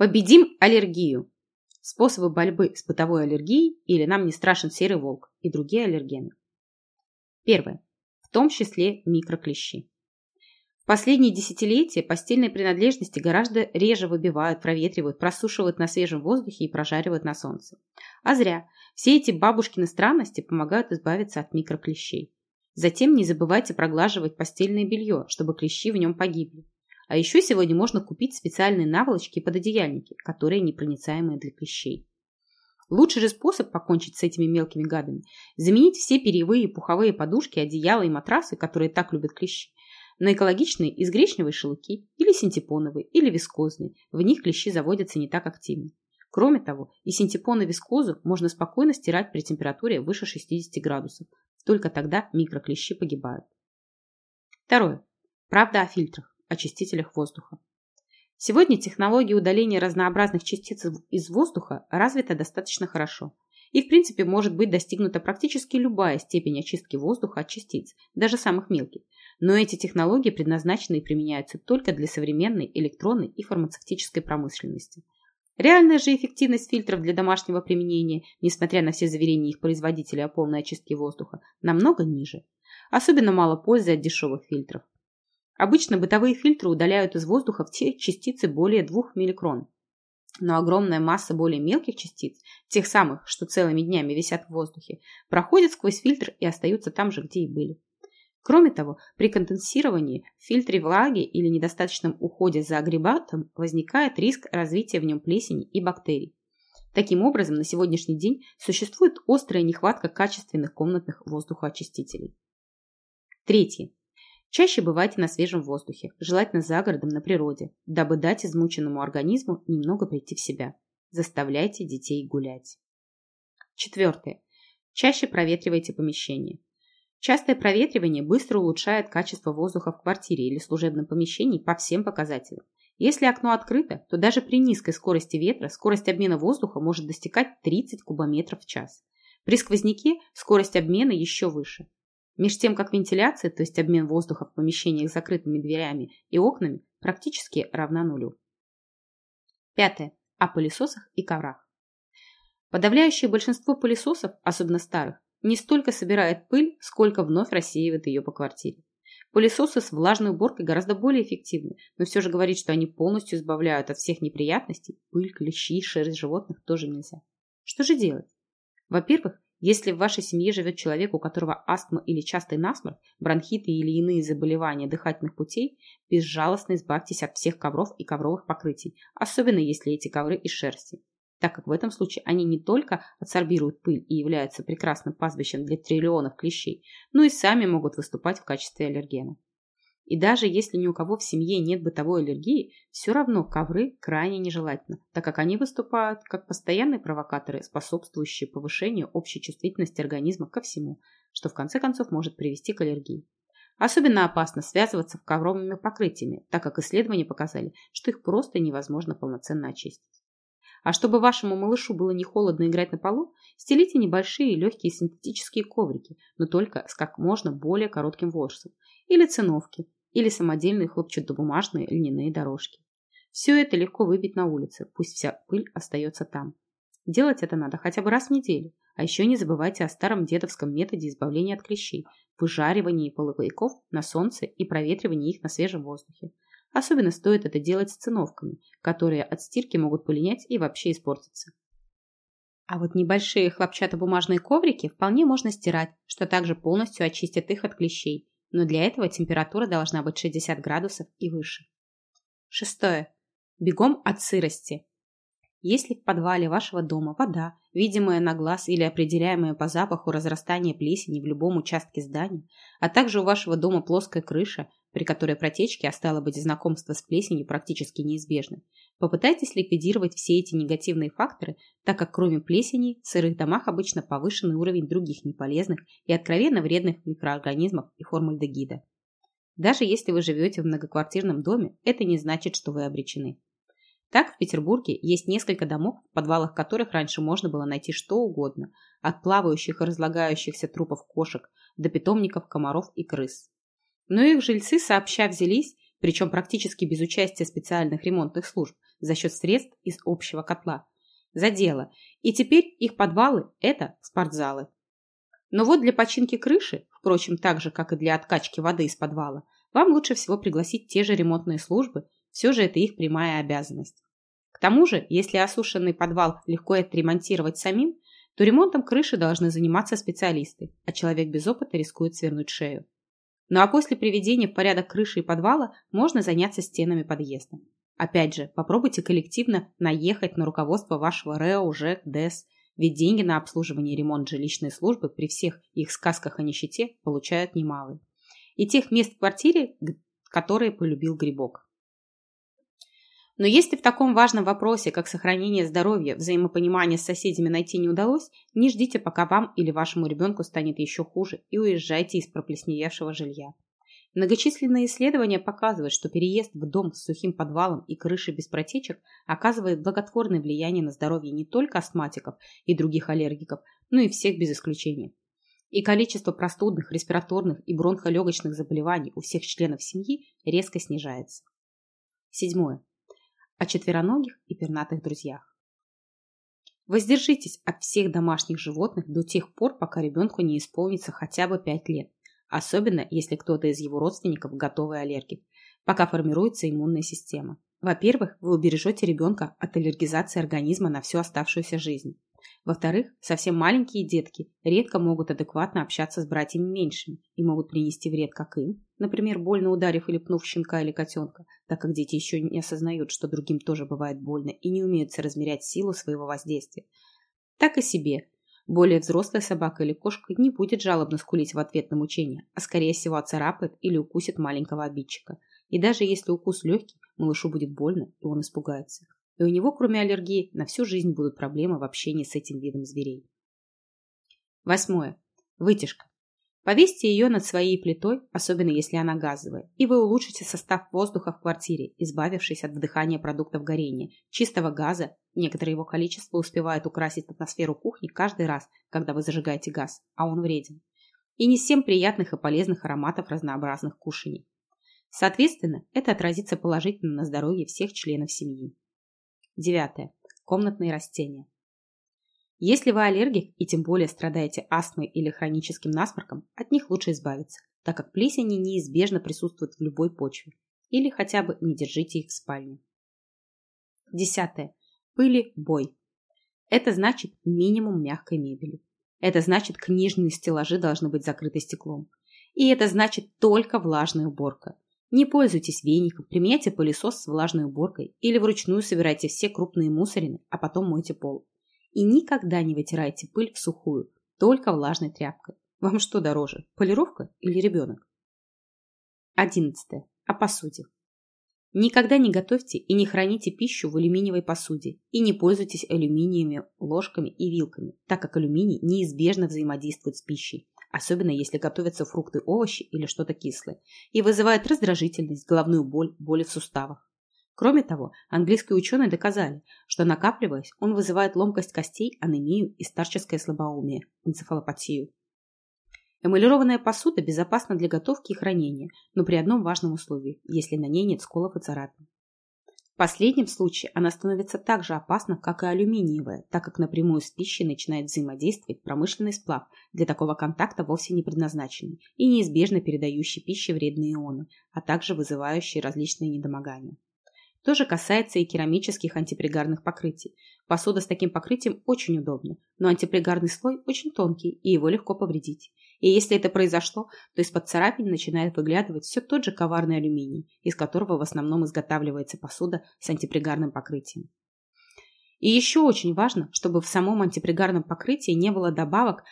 Победим аллергию. Способы борьбы с бытовой аллергией или нам не страшен серый волк и другие аллергены. Первое. В том числе микроклещи. В последние десятилетия постельные принадлежности гораздо реже выбивают, проветривают, просушивают на свежем воздухе и прожаривают на солнце. А зря. Все эти бабушкины странности помогают избавиться от микроклещей. Затем не забывайте проглаживать постельное белье, чтобы клещи в нем погибли. А еще сегодня можно купить специальные наволочки и пододеяльники, которые непроницаемые для клещей. Лучший же способ покончить с этими мелкими гадами – заменить все перьевые и пуховые подушки, одеяла и матрасы, которые так любят клещи, на экологичные из гречневой шелуки или синтепоновые, или вискозные. В них клещи заводятся не так активно. Кроме того, и синтепон и вискозу можно спокойно стирать при температуре выше 60 градусов. Только тогда микроклещи погибают. Второе. Правда о фильтрах очистителях воздуха. Сегодня технология удаления разнообразных частиц из воздуха развита достаточно хорошо. И в принципе может быть достигнута практически любая степень очистки воздуха от частиц, даже самых мелких. Но эти технологии предназначены и применяются только для современной электронной и фармацевтической промышленности. Реальная же эффективность фильтров для домашнего применения, несмотря на все заверения их производителей о полной очистке воздуха, намного ниже. Особенно мало пользы от дешевых фильтров. Обычно бытовые фильтры удаляют из воздуха все частицы более 2 милликрон. Но огромная масса более мелких частиц, тех самых, что целыми днями висят в воздухе, проходят сквозь фильтр и остаются там же, где и были. Кроме того, при конденсировании в фильтре влаги или недостаточном уходе за агрегатом возникает риск развития в нем плесени и бактерий. Таким образом, на сегодняшний день существует острая нехватка качественных комнатных воздухоочистителей. Третье. Чаще бывайте на свежем воздухе, желательно за городом на природе, дабы дать измученному организму немного прийти в себя. Заставляйте детей гулять. Четвертое. Чаще проветривайте помещение. Частое проветривание быстро улучшает качество воздуха в квартире или служебном помещении по всем показателям. Если окно открыто, то даже при низкой скорости ветра скорость обмена воздуха может достигать 30 кубометров в час. При сквозняке скорость обмена еще выше. Меж тем, как вентиляция, то есть обмен воздуха в помещениях с закрытыми дверями и окнами, практически равна нулю. Пятое. О пылесосах и коврах. Подавляющее большинство пылесосов, особенно старых, не столько собирает пыль, сколько вновь рассеивает ее по квартире. Пылесосы с влажной уборкой гораздо более эффективны, но все же говорить, что они полностью избавляют от всех неприятностей, пыль, клещи, шерсть животных тоже нельзя. Что же делать? Во-первых, если в вашей семье живет человек, у которого астма или частый насморк, бронхиты или иные заболевания дыхательных путей, безжалостно избавьтесь от всех ковров и ковровых покрытий, особенно если эти ковры из шерсти, так как в этом случае они не только адсорбируют пыль и являются прекрасным пастбищем для триллионов клещей, но и сами могут выступать в качестве аллергена. И даже если ни у кого в семье нет бытовой аллергии, все равно ковры крайне нежелательно, так как они выступают как постоянные провокаторы, способствующие повышению общей чувствительности организма ко всему, что в конце концов может привести к аллергии. Особенно опасно связываться с ковровыми покрытиями, так как исследования показали, что их просто невозможно полноценно очистить. А чтобы вашему малышу было не холодно играть на полу, стелите небольшие легкие синтетические коврики, но только с как можно более коротким ворсом, или циновки, или самодельные хлопчатобумажные льняные дорожки. Все это легко выбить на улице, пусть вся пыль остается там. Делать это надо хотя бы раз в неделю. А еще не забывайте о старом дедовском методе избавления от клещей – выжаривании половиков на солнце и проветривании их на свежем воздухе. Особенно стоит это делать с циновками, которые от стирки могут полинять и вообще испортиться. А вот небольшие хлопчатобумажные коврики вполне можно стирать, что также полностью очистит их от клещей но для этого температура должна быть 60 градусов и выше. Шестое. Бегом от сырости. Если в подвале вашего дома вода, видимая на глаз или определяемая по запаху разрастания плесени в любом участке здания, а также у вашего дома плоская крыша, при которой протечки, а стало быть знакомство с плесенью практически неизбежны, попытайтесь ликвидировать все эти негативные факторы, так как кроме плесени в сырых домах обычно повышенный уровень других неполезных и откровенно вредных микроорганизмов и формальдегида. Даже если вы живете в многоквартирном доме, это не значит, что вы обречены. Так, в Петербурге есть несколько домов, в подвалах которых раньше можно было найти что угодно, от плавающих и разлагающихся трупов кошек до питомников комаров и крыс. Но их жильцы сообща взялись причем практически без участия специальных ремонтных служб, за счет средств из общего котла. За дело. И теперь их подвалы – это спортзалы. Но вот для починки крыши, впрочем, так же, как и для откачки воды из подвала, вам лучше всего пригласить те же ремонтные службы, все же это их прямая обязанность. К тому же, если осушенный подвал легко отремонтировать самим, то ремонтом крыши должны заниматься специалисты, а человек без опыта рискует свернуть шею. Ну а после приведения в порядок крыши и подвала можно заняться стенами подъезда. Опять же, попробуйте коллективно наехать на руководство вашего РЭО, ЖЭК, ДЭС, ведь деньги на обслуживание и ремонт жилищной службы при всех их сказках о нищете получают немалые. И тех мест в квартире, которые полюбил грибок. Но если в таком важном вопросе, как сохранение здоровья, взаимопонимание с соседями найти не удалось, не ждите, пока вам или вашему ребенку станет еще хуже, и уезжайте из проплесневевшего жилья. Многочисленные исследования показывают, что переезд в дом с сухим подвалом и крышей без протечек оказывает благотворное влияние на здоровье не только астматиков и других аллергиков, но и всех без исключения. И количество простудных, респираторных и бронхолегочных заболеваний у всех членов семьи резко снижается. Седьмое о четвероногих и пернатых друзьях. Воздержитесь от всех домашних животных до тех пор, пока ребенку не исполнится хотя бы 5 лет, особенно если кто-то из его родственников готовый аллергик, пока формируется иммунная система. Во-первых, вы убережете ребенка от аллергизации организма на всю оставшуюся жизнь. Во-вторых, совсем маленькие детки редко могут адекватно общаться с братьями меньшими и могут принести вред как им, например, больно ударив или пнув щенка или котенка, так как дети еще не осознают, что другим тоже бывает больно и не умеют соразмерять силу своего воздействия, так и себе. Более взрослая собака или кошка не будет жалобно скулить в ответ на мучение, а скорее всего оцарапает или укусит маленького обидчика. И даже если укус легкий, малышу будет больно, и он испугается и у него, кроме аллергии, на всю жизнь будут проблемы в общении с этим видом зверей. Восьмое. Вытяжка. Повесьте ее над своей плитой, особенно если она газовая, и вы улучшите состав воздуха в квартире, избавившись от вдыхания продуктов горения, чистого газа, некоторое его количество успевает украсить атмосферу кухни каждый раз, когда вы зажигаете газ, а он вреден, и не всем приятных и полезных ароматов разнообразных кушаний. Соответственно, это отразится положительно на здоровье всех членов семьи. Девятое. Комнатные растения. Если вы аллергик и тем более страдаете астмой или хроническим насморком, от них лучше избавиться, так как плесени неизбежно присутствуют в любой почве. Или хотя бы не держите их в спальне. Десятое. Пыли бой. Это значит минимум мягкой мебели. Это значит книжные стеллажи должны быть закрыты стеклом. И это значит только влажная уборка. Не пользуйтесь веником, применяйте пылесос с влажной уборкой или вручную собирайте все крупные мусорины, а потом мойте пол. И никогда не вытирайте пыль в сухую, только влажной тряпкой. Вам что дороже, полировка или ребенок? Одиннадцатое. О посуде. Никогда не готовьте и не храните пищу в алюминиевой посуде и не пользуйтесь алюминиевыми ложками и вилками, так как алюминий неизбежно взаимодействует с пищей особенно если готовятся фрукты, овощи или что-то кислое, и вызывает раздражительность, головную боль, боли в суставах. Кроме того, английские ученые доказали, что накапливаясь, он вызывает ломкость костей, анемию и старческое слабоумие, энцефалопатию. Эмалированная посуда безопасна для готовки и хранения, но при одном важном условии, если на ней нет сколов и царапин последнем случае она становится так же опасна, как и алюминиевая, так как напрямую с пищей начинает взаимодействовать промышленный сплав, для такого контакта вовсе не предназначенный и неизбежно передающий пище вредные ионы, а также вызывающий различные недомогания. То же касается и керамических антипригарных покрытий. Посуда с таким покрытием очень удобна, но антипригарный слой очень тонкий, и его легко повредить. И если это произошло, то из-под царапин начинает выглядывать все тот же коварный алюминий, из которого в основном изготавливается посуда с антипригарным покрытием. И еще очень важно, чтобы в самом антипригарном покрытии не было добавок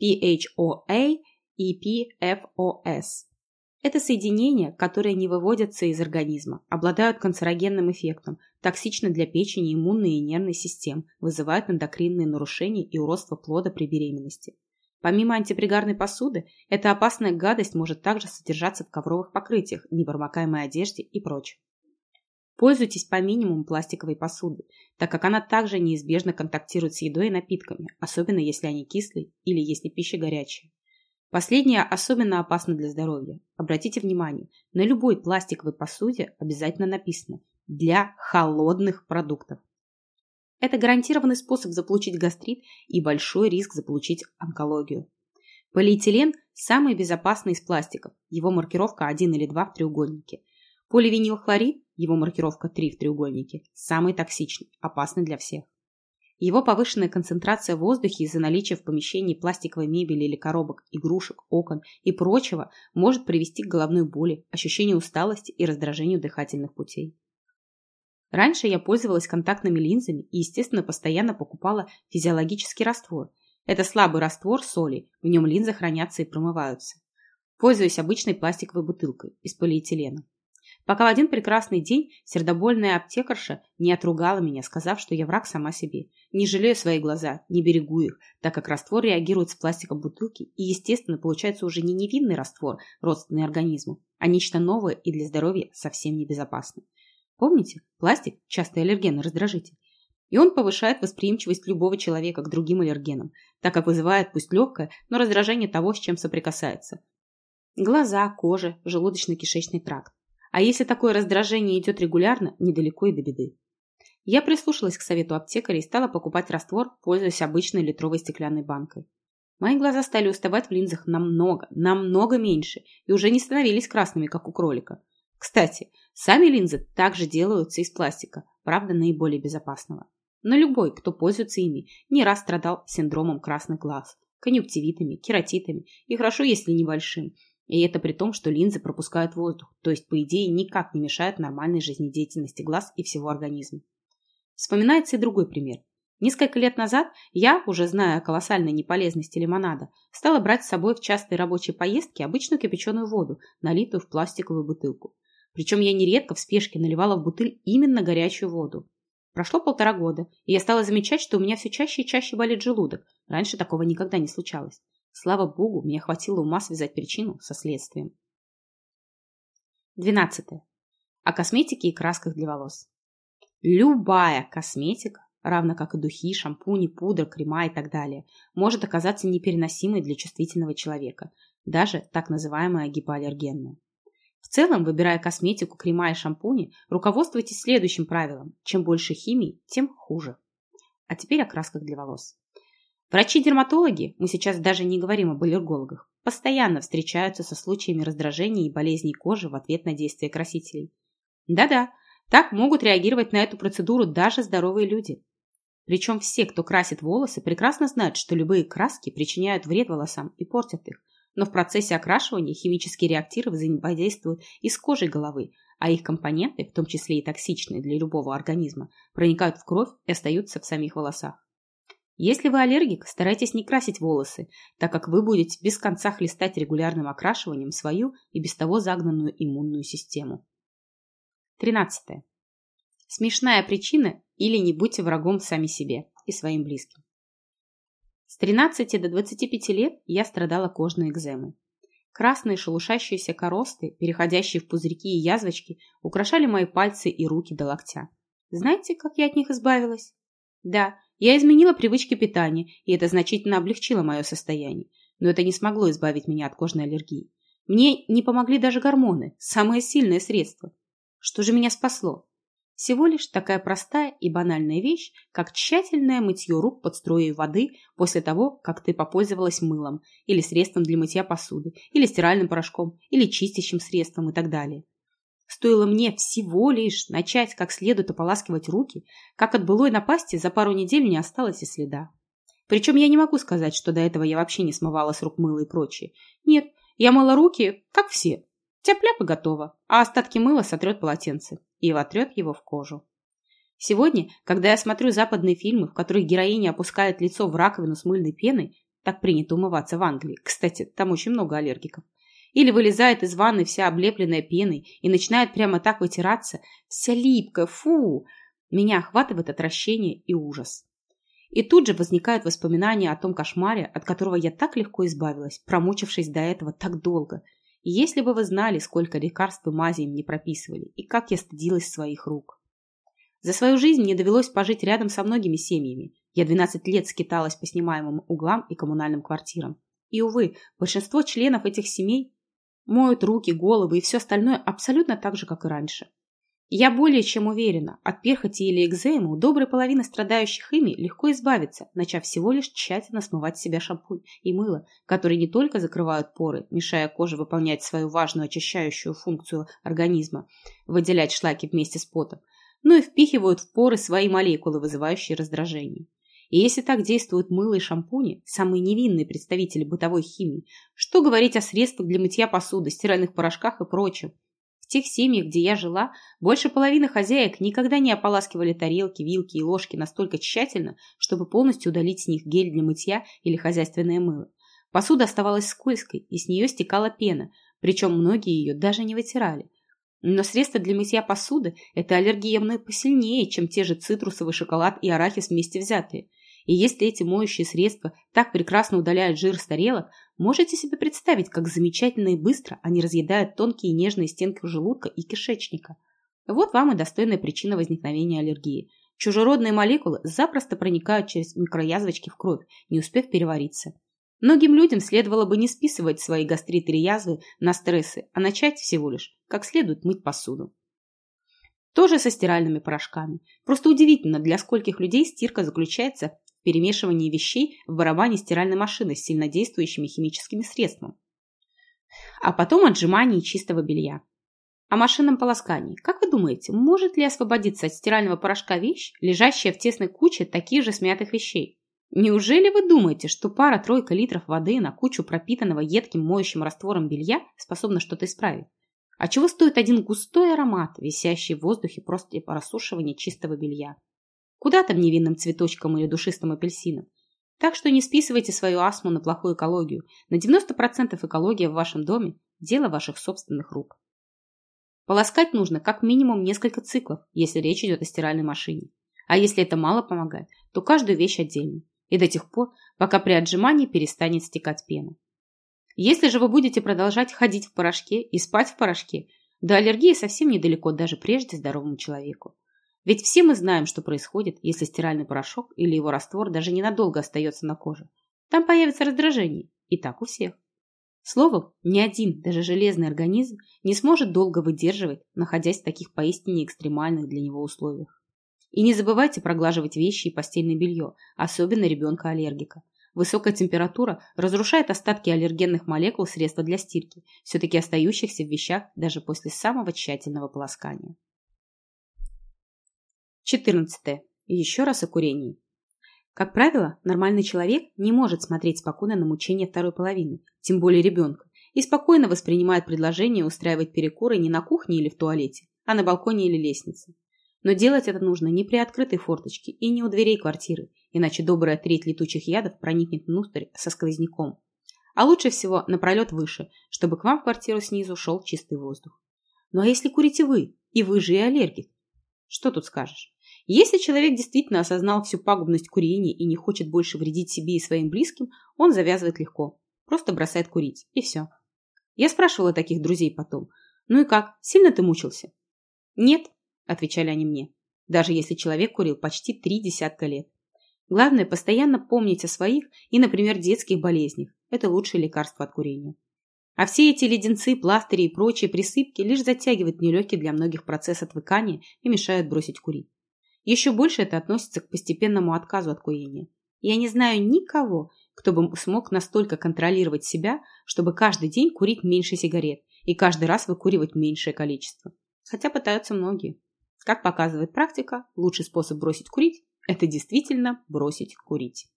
PHOA и PFOS. Это соединения, которые не выводятся из организма, обладают канцерогенным эффектом, токсичны для печени, иммунной и нервной систем, вызывают эндокринные нарушения и уродство плода при беременности. Помимо антипригарной посуды, эта опасная гадость может также содержаться в ковровых покрытиях, непромокаемой одежде и прочем. Пользуйтесь по минимуму пластиковой посуды, так как она также неизбежно контактирует с едой и напитками, особенно если они кислые или если пища горячая. Последнее особенно опасно для здоровья. Обратите внимание, на любой пластиковой посуде обязательно написано «для холодных продуктов». Это гарантированный способ заполучить гастрит и большой риск заполучить онкологию. Полиэтилен – самый безопасный из пластиков, его маркировка 1 или 2 в треугольнике. Поливинилхлорид, его маркировка 3 в треугольнике, самый токсичный, опасный для всех. Его повышенная концентрация в воздухе из-за наличия в помещении пластиковой мебели или коробок, игрушек, окон и прочего может привести к головной боли, ощущению усталости и раздражению дыхательных путей. Раньше я пользовалась контактными линзами и, естественно, постоянно покупала физиологический раствор. Это слабый раствор соли, в нем линзы хранятся и промываются. Пользуюсь обычной пластиковой бутылкой из полиэтилена. Пока в один прекрасный день сердобольная аптекарша не отругала меня, сказав, что я враг сама себе. Не жалею свои глаза, не берегу их, так как раствор реагирует с пластиком бутылки, и, естественно, получается уже не невинный раствор, родственный организму, а нечто новое и для здоровья совсем небезопасное. Помните, пластик – частый аллерген и раздражитель. И он повышает восприимчивость любого человека к другим аллергенам, так как вызывает пусть легкое, но раздражение того, с чем соприкасается. Глаза, кожа, желудочно-кишечный тракт. А если такое раздражение идет регулярно, недалеко и до беды. Я прислушалась к совету аптекаря и стала покупать раствор, пользуясь обычной литровой стеклянной банкой. Мои глаза стали уставать в линзах намного, намного меньше и уже не становились красными, как у кролика. Кстати, сами линзы также делаются из пластика, правда, наиболее безопасного. Но любой, кто пользуется ими, не раз страдал синдромом красных глаз, конъюнктивитами, кератитами и хорошо, если небольшим, и это при том, что линзы пропускают воздух, то есть, по идее, никак не мешают нормальной жизнедеятельности глаз и всего организма. Вспоминается и другой пример. Несколько лет назад я, уже зная о колоссальной неполезности лимонада, стала брать с собой в частые рабочие поездки обычную кипяченую воду, налитую в пластиковую бутылку. Причем я нередко в спешке наливала в бутыль именно горячую воду. Прошло полтора года, и я стала замечать, что у меня все чаще и чаще болит желудок. Раньше такого никогда не случалось. Слава богу, мне хватило ума связать причину со следствием. 12. О косметике и красках для волос. Любая косметика, равно как и духи, шампуни, пудра, крема и так далее, может оказаться непереносимой для чувствительного человека, даже так называемая гипоаллергенная. В целом, выбирая косметику, крема и шампуни, руководствуйтесь следующим правилом. Чем больше химии, тем хуже. А теперь о красках для волос. Врачи-дерматологи, мы сейчас даже не говорим об аллергологах, постоянно встречаются со случаями раздражений и болезней кожи в ответ на действия красителей. Да-да, так могут реагировать на эту процедуру даже здоровые люди. Причем все, кто красит волосы, прекрасно знают, что любые краски причиняют вред волосам и портят их. Но в процессе окрашивания химические реактивы взаимодействуют и с кожей головы, а их компоненты, в том числе и токсичные для любого организма, проникают в кровь и остаются в самих волосах. Если вы аллергик, старайтесь не красить волосы, так как вы будете без конца хлестать регулярным окрашиванием свою и без того загнанную иммунную систему. 13. Смешная причина или не будьте врагом сами себе и своим близким. С 13 до 25 лет я страдала кожной экземой. Красные шелушащиеся коросты, переходящие в пузырьки и язвочки, украшали мои пальцы и руки до локтя. Знаете, как я от них избавилась? Да, я изменила привычки питания, и это значительно облегчило мое состояние. Но это не смогло избавить меня от кожной аллергии. Мне не помогли даже гормоны, самое сильное средство. Что же меня спасло? Всего лишь такая простая и банальная вещь, как тщательное мытье рук под струей воды после того, как ты попользовалась мылом, или средством для мытья посуды, или стиральным порошком, или чистящим средством и так далее. Стоило мне всего лишь начать как следует ополаскивать руки, как от былой напасти за пару недель не осталось и следа. Причем я не могу сказать, что до этого я вообще не смывала с рук мыло и прочее. Нет, я мыла руки, как все. Тяп-ляп и готово, а остатки мыла сотрет полотенце и вотрет его в кожу. Сегодня, когда я смотрю западные фильмы, в которых героиня опускает лицо в раковину с мыльной пеной, так принято умываться в Англии, кстати, там очень много аллергиков, или вылезает из ванны вся облепленная пеной и начинает прямо так вытираться, вся липкая, фу! Меня охватывает отвращение и ужас. И тут же возникают воспоминания о том кошмаре, от которого я так легко избавилась, промучившись до этого так долго. Если бы вы знали, сколько лекарств и мази им не прописывали, и как я стыдилась своих рук. За свою жизнь мне довелось пожить рядом со многими семьями. Я 12 лет скиталась по снимаемым углам и коммунальным квартирам. И, увы, большинство членов этих семей моют руки, головы и все остальное абсолютно так же, как и раньше. Я более чем уверена, от перхоти или экземы у доброй половины страдающих ими легко избавиться, начав всего лишь тщательно смывать с себя шампунь и мыло, которые не только закрывают поры, мешая коже выполнять свою важную очищающую функцию организма, выделять шлаки вместе с потом, но и впихивают в поры свои молекулы, вызывающие раздражение. И если так действуют мыло и шампуни, самые невинные представители бытовой химии, что говорить о средствах для мытья посуды, стиральных порошках и прочем, в тех семьях, где я жила, больше половины хозяек никогда не ополаскивали тарелки, вилки и ложки настолько тщательно, чтобы полностью удалить с них гель для мытья или хозяйственное мыло. Посуда оставалась скользкой, и с нее стекала пена, причем многие ее даже не вытирали. Но средства для мытья посуды – это аллергия посильнее, чем те же цитрусовый шоколад и арахис вместе взятые. И если эти моющие средства так прекрасно удаляют жир с тарелок, можете себе представить, как замечательно и быстро они разъедают тонкие и нежные стенки желудка и кишечника. Вот вам и достойная причина возникновения аллергии. Чужеродные молекулы запросто проникают через микроязвочки в кровь, не успев перевариться. Многим людям следовало бы не списывать свои гастриты или язвы на стрессы, а начать всего лишь, как следует мыть посуду. Тоже со стиральными порошками. Просто удивительно, для скольких людей стирка заключается перемешивании вещей в барабане стиральной машины с сильнодействующими химическими средствами. А потом отжимание чистого белья. О машинном полоскании. Как вы думаете, может ли освободиться от стирального порошка вещь, лежащая в тесной куче таких же смятых вещей? Неужели вы думаете, что пара-тройка литров воды на кучу пропитанного едким моющим раствором белья способна что-то исправить? А чего стоит один густой аромат, висящий в воздухе просто по рассушиванию чистого белья? Куда там невинным цветочкам или душистым апельсинам? Так что не списывайте свою астму на плохую экологию. На 90% экология в вашем доме – дело ваших собственных рук. Полоскать нужно как минимум несколько циклов, если речь идет о стиральной машине. А если это мало помогает, то каждую вещь отдельно. И до тех пор, пока при отжимании перестанет стекать пена. Если же вы будете продолжать ходить в порошке и спать в порошке, до аллергии совсем недалеко даже прежде здоровому человеку. Ведь все мы знаем, что происходит, если стиральный порошок или его раствор даже ненадолго остается на коже. Там появится раздражение. И так у всех. Словом, ни один, даже железный организм не сможет долго выдерживать, находясь в таких поистине экстремальных для него условиях. И не забывайте проглаживать вещи и постельное белье, особенно ребенка-аллергика. Высокая температура разрушает остатки аллергенных молекул средства для стирки, все-таки остающихся в вещах даже после самого тщательного полоскания. 14. Еще раз о курении. Как правило, нормальный человек не может смотреть спокойно на мучения второй половины, тем более ребенка, и спокойно воспринимает предложение устраивать перекуры не на кухне или в туалете, а на балконе или лестнице. Но делать это нужно не при открытой форточке и не у дверей квартиры, иначе добрая треть летучих ядов проникнет внутрь со сквозняком. А лучше всего напролет выше, чтобы к вам в квартиру снизу шел чистый воздух. Ну а если курите вы, и вы же и аллергик? Что тут скажешь? Если человек действительно осознал всю пагубность курения и не хочет больше вредить себе и своим близким, он завязывает легко. Просто бросает курить. И все. Я спрашивала таких друзей потом. Ну и как, сильно ты мучился? Нет, отвечали они мне. Даже если человек курил почти три десятка лет. Главное, постоянно помнить о своих и, например, детских болезнях. Это лучшее лекарство от курения. А все эти леденцы, пластыри и прочие присыпки лишь затягивают нелегкий для многих процесс отвыкания и мешают бросить курить. Еще больше это относится к постепенному отказу от курения. Я не знаю никого, кто бы смог настолько контролировать себя, чтобы каждый день курить меньше сигарет и каждый раз выкуривать меньшее количество. Хотя пытаются многие. Как показывает практика, лучший способ бросить курить – это действительно бросить курить.